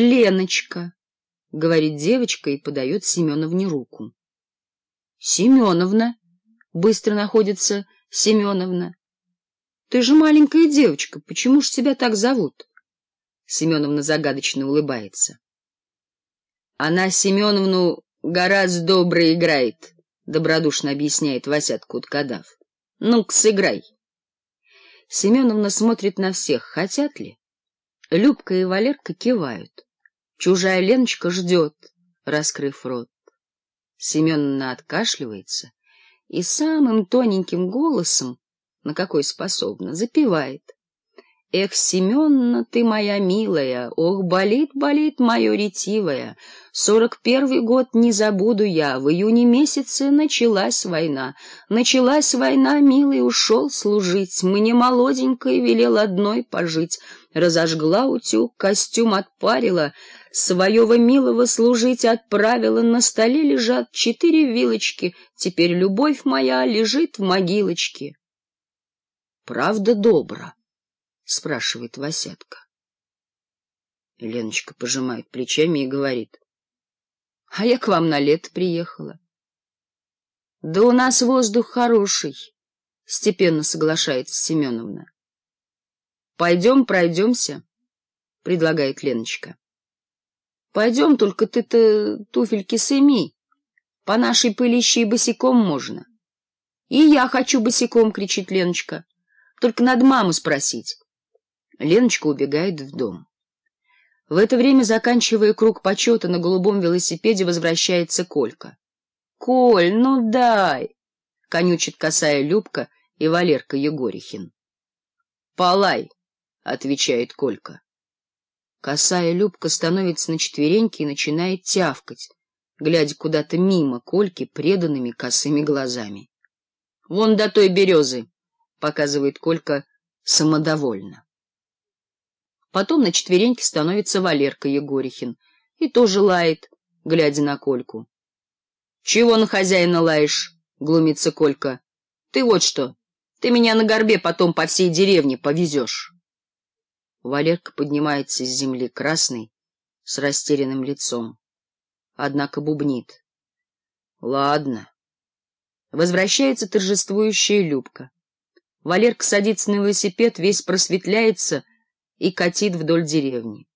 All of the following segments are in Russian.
Леночка, — говорит девочка и подает Семеновне руку. — Семеновна, — быстро находится Семеновна. — Ты же маленькая девочка, почему ж тебя так зовут? Семеновна загадочно улыбается. — Она Семеновну гораздо добро играет, — добродушно объясняет Васят Куткадав. — Ну-ка, сыграй. Семеновна смотрит на всех, хотят ли. Любка и Валерка кивают. Чужая Леночка ждет, раскрыв рот. Семеновна откашливается и самым тоненьким голосом, на какой способна, запевает. Эх, Семенна, ты моя милая, ох, болит, болит мое ретивое. Сорок первый год не забуду я, в июне месяце началась война. Началась война, милый, ушел служить, мне молоденькой велел одной пожить. Разожгла утюг, костюм отпарила, Своего милого служить отправила, на столе лежат четыре вилочки, теперь любовь моя лежит в могилочке. — Правда добра? — спрашивает Васятка. Леночка пожимает плечами и говорит. — А я к вам на лето приехала. — Да у нас воздух хороший, — степенно соглашается Семеновна. — Пойдем пройдемся, — предлагает Леночка. Пойдем, только ты-то туфельки сыми. По нашей пылище и босиком можно. — И я хочу босиком, — кричит Леночка. — Только надо маму спросить. Леночка убегает в дом. В это время, заканчивая круг почета на голубом велосипеде, возвращается Колька. — Коль, ну дай! — конючит косая Любка и Валерка Егорихин. — Полай! — отвечает Колька. Косая Любка становится на четвереньки и начинает тявкать, глядя куда-то мимо Кольки преданными косыми глазами. — Вон до той березы! — показывает Колька самодовольно. Потом на четвереньки становится Валерка Егорихин и тоже лает, глядя на Кольку. — Чего на хозяина лаешь? — глумится Колька. — Ты вот что, ты меня на горбе потом по всей деревне повезешь. Валерка поднимается с земли красный, с растерянным лицом. Однако бубнит. — Ладно. Возвращается торжествующая Любка. Валерка садится на велосипед, весь просветляется и катит вдоль деревни.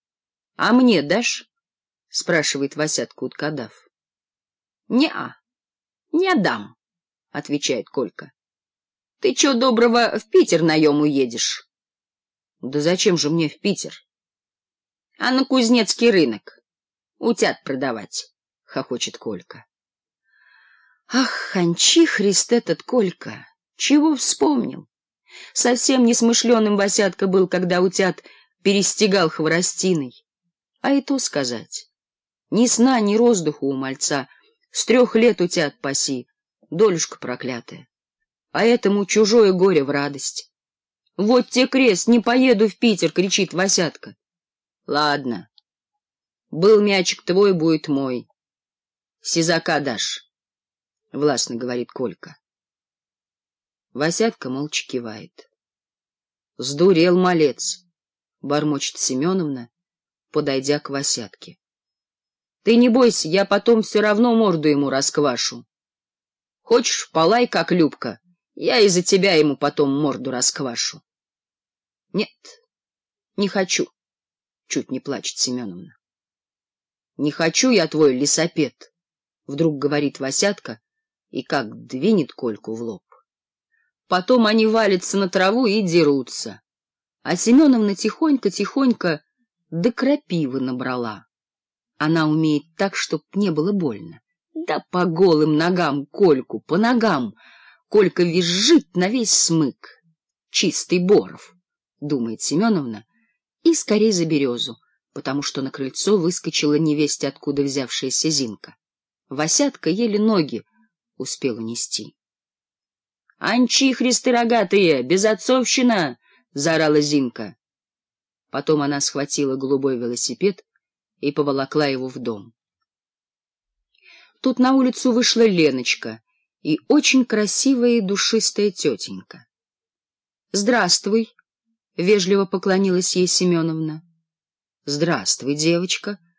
— А мне дашь? — спрашивает Васятка уткадав. — Не-а, не дам, — отвечает Колька. — Ты чё доброго в Питер наем уедешь? Да зачем же мне в Питер? — А на Кузнецкий рынок. Утят продавать, — хохочет Колька. Ах, ханчи Христ этот Колька! Чего вспомнил? Совсем несмышленым Васятка был, когда утят перестегал хворостиной. А и то сказать. Ни сна, ни воздуху у мальца. С трех лет утят паси, долюшка проклятая. А этому чужое горе в радость. «Вот те крест, не поеду в Питер!» — кричит Васятка. «Ладно. Был мячик твой, будет мой. Сизака дашь», — властно говорит Колька. Васятка молча кивает. «Сдурел малец», — бормочет Семеновна, подойдя к Васятке. «Ты не бойся, я потом все равно морду ему расквашу. Хочешь, полай, как Любка, я из-за тебя ему потом морду расквашу». Нет, не хочу, — чуть не плачет Семеновна. — Не хочу я твой лесопед, — вдруг говорит Васятка и как двинет Кольку в лоб. Потом они валятся на траву и дерутся. А Семеновна тихонько-тихонько до крапивы набрала. Она умеет так, чтоб не было больно. Да по голым ногам Кольку, по ногам. Колька визжит на весь смык. Чистый Боров думает Семеновна, и скорее за березу, потому что на крыльцо выскочила невесть, откуда взявшаяся Зинка. Васятка еле ноги успела нести. — Анчихристы рогатые! Безотцовщина! — заорала Зинка. Потом она схватила голубой велосипед и поволокла его в дом. Тут на улицу вышла Леночка и очень красивая и душистая тетенька. — Здравствуй! — вежливо поклонилась ей Семеновна. — Здравствуй, девочка! —